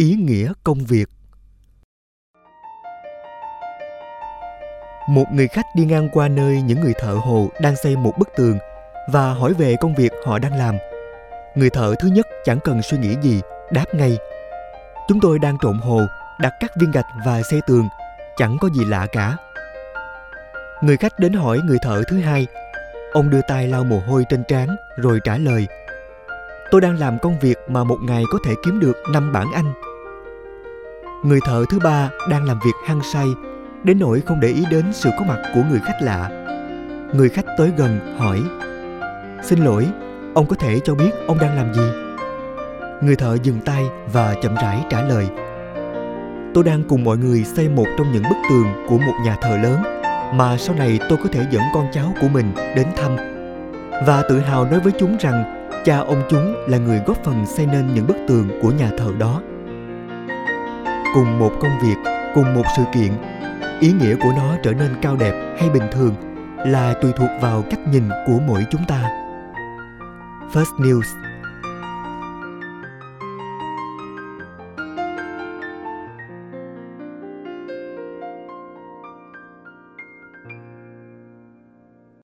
ý nghĩa công việc. Một người khách đi ngang qua nơi những người thợ hồ đang xây một bức tường và hỏi về công việc họ đang làm. Người thợ thứ nhất chẳng cần suy nghĩ gì, đáp ngay. Chúng tôi đang trộn hồ, đặt các viên gạch và xây tường, chẳng có gì lạ cả. Người khách đến hỏi người thợ thứ hai. Ông đưa tay lau mồ hôi trên trán rồi trả lời. Tôi đang làm công việc mà một ngày có thể kiếm được năm bản anh người thợ thứ ba đang làm việc hăng say, đến nỗi không để ý đến sự có mặt của người khách lạ. Người khách tới gần, hỏi, xin lỗi, ông có thể cho biết ông đang làm gì? Người thợ dừng tay và chậm rãi trả lời, tôi đang cùng mọi người xây một trong những bức tường của một nhà thờ lớn, mà sau này tôi có thể dẫn con cháu của mình đến thăm. Và tự hào nói với chúng rằng cha ông chúng là người góp phần xây nên những bức tường của nhà thờ đó cùng một công việc, cùng một sự kiện. Ý nghĩa của nó trở nên cao đẹp hay bình thường là tùy thuộc vào cách nhìn của mỗi chúng ta. First news